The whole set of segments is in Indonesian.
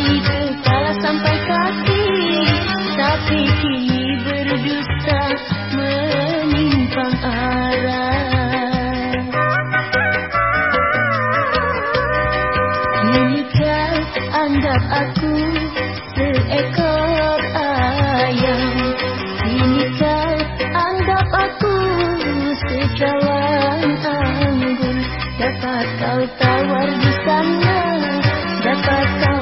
dari kepala sampai kaki Tapi kini berdusta menyimpang arah Kini kau anggap aku seekor ayam Kini kau anggap aku secawan anggun. Dapat kau tawar di sana Dapat kau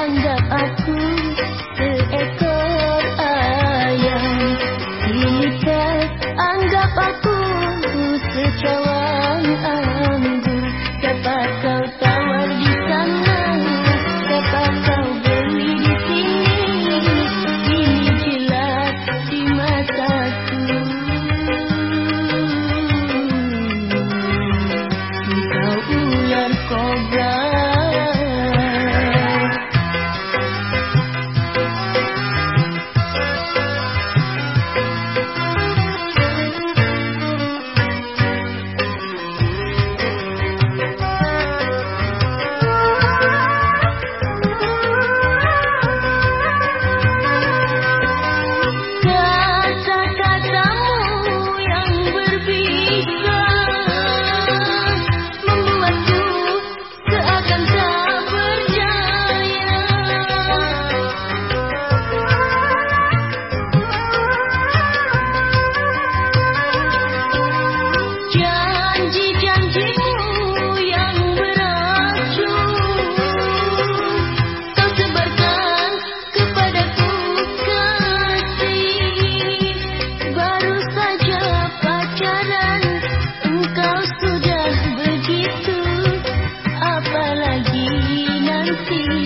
dapat kau tawar